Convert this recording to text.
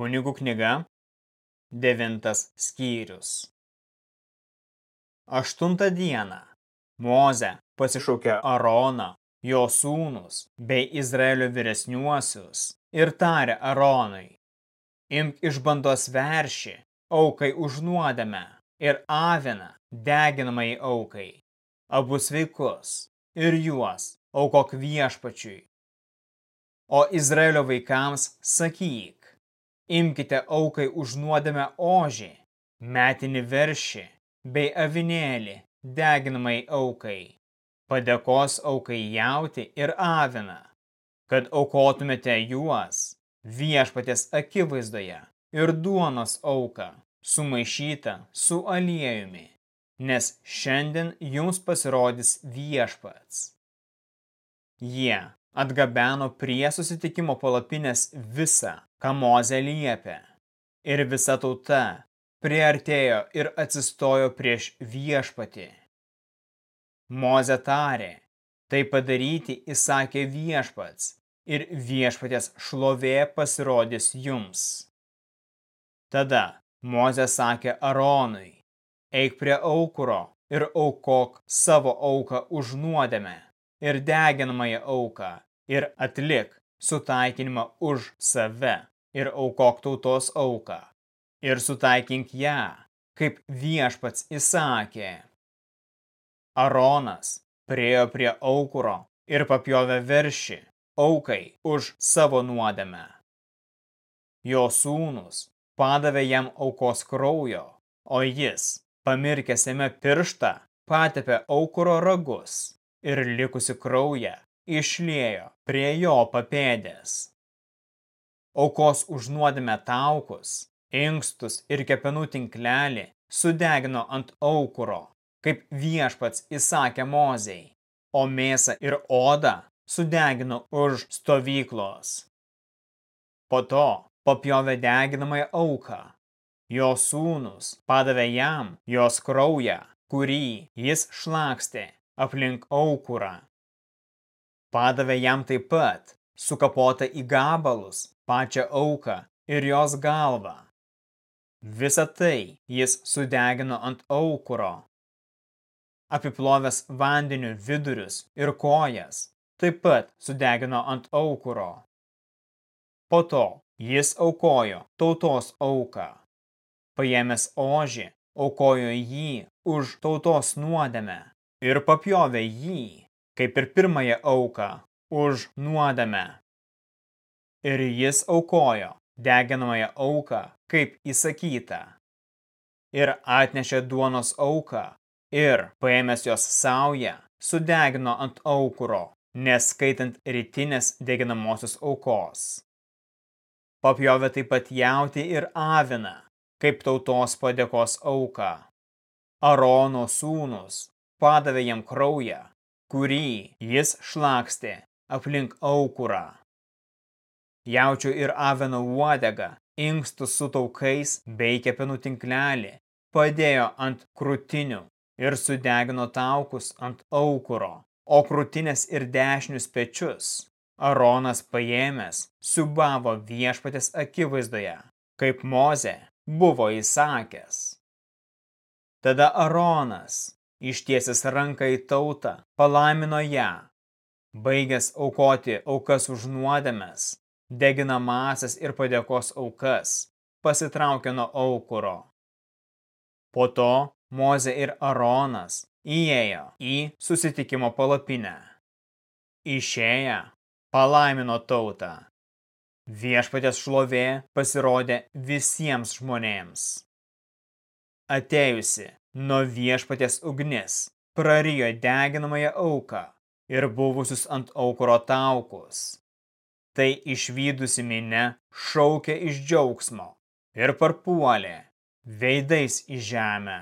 Kunigų knyga, devintas skyrius. Aštuntą dieną Moze pasišaukė Aroną, jo sūnus bei Izraelio vyresniuosius ir tarė Aronui, imk iš bandos veršį aukai už nuodėmę ir aviną deginamai aukai, abu sveikus ir juos aukok viešpačiui. O Izraelio vaikams sakyk, imkite aukai už nuodėmę ožį, metinį veršį bei avinėlį deginamai aukai, padėkos aukai jauti ir aviną, kad aukotumėte juos viešpatės akivaizdoje ir duonos auką, sumaišytą su aliejumi, nes šiandien jums pasirodys viešpats. Jie atgabeno prie susitikimo palapinės visą, ką Moze liepė. Ir visa tauta priartėjo ir atsistojo prieš viešpatį. Moze tarė, tai padaryti įsakė viešpats ir viešpatės šlovė pasirodys jums. Tada Moze sakė Aronui, eik prie aukuro ir aukok savo auką už nuodėmę ir deginamąją auką ir atlik sutaikinimą už save ir aukok tautos auką ir sutaikink ją, kaip viešpats įsakė. Aronas priejo prie aukuro ir papjovė veršį aukai už savo nuodėmę. Jo sūnus padavė jam aukos kraujo, o jis, pamirkęs jame pirštą, patepė aukuro ragus ir likusi kraują išliejo prie jo papėdės. Aukos už nuodėmę taukus, inkstus ir kepenų tinklelį sudegino ant aukuro, kaip viešpats įsakė mozei, o mėsą ir odą sudegino už stovyklos. Po to papjovė deginamąją auką. Jo sūnus padavė jam jos kraują, kurį jis šlakstė aplink aukurą. Padavė jam taip pat, sukapota į gabalus, pačią auką ir jos galvą. Visą tai jis sudegino ant aukuro. Apiplovęs vandeniu vidurius ir kojas, taip pat sudegino ant aukuro. Po to jis aukojo tautos auką. Paėmęs ožį, aukojo jį už tautos nuodėmę ir papjovė jį, kaip ir pirmąją auką, už nuodėmę. Ir jis aukojo deginamąją auką, kaip įsakyta. Ir atnešė duonos auką, ir paėmęs jos saują, sudegino ant aukuro, neskaitant rytinės deginamosios aukos. Papjovė taip pat jauti ir aviną, kaip tautos padėkos auką. Arono sūnus padavė jam kraują, kurį jis šlakstė aplink aukurą. Jaučio ir aveno uodegą, inkstus su taukais bei kepenų tinklelį padėjo ant krūtinių ir sudegino taukus ant aukuro, o krūtinės ir dešinius pečius Aronas paėmęs subavo viešpatės akivaizdoje, kaip Moze buvo įsakęs. Tada Aronas ištiesęs ranką į tautą, palaimino ją. Baigęs aukoti aukas už nuodėmes, deginamasias ir padėkos aukas, pasitraukė nuo aukuro. Po to Moze ir Aronas įėjo į susitikimo palapinę. Išėję, palaimino tautą. Viešpatės šlovė pasirodė visiems žmonėms. Atėjusi Nuo viešpatės ugnis prarijo deginamąją auką ir buvusius ant aukuro taukus. Tai išvydusi minė šaukė iš džiaugsmo ir parpuolė veidais į žemę.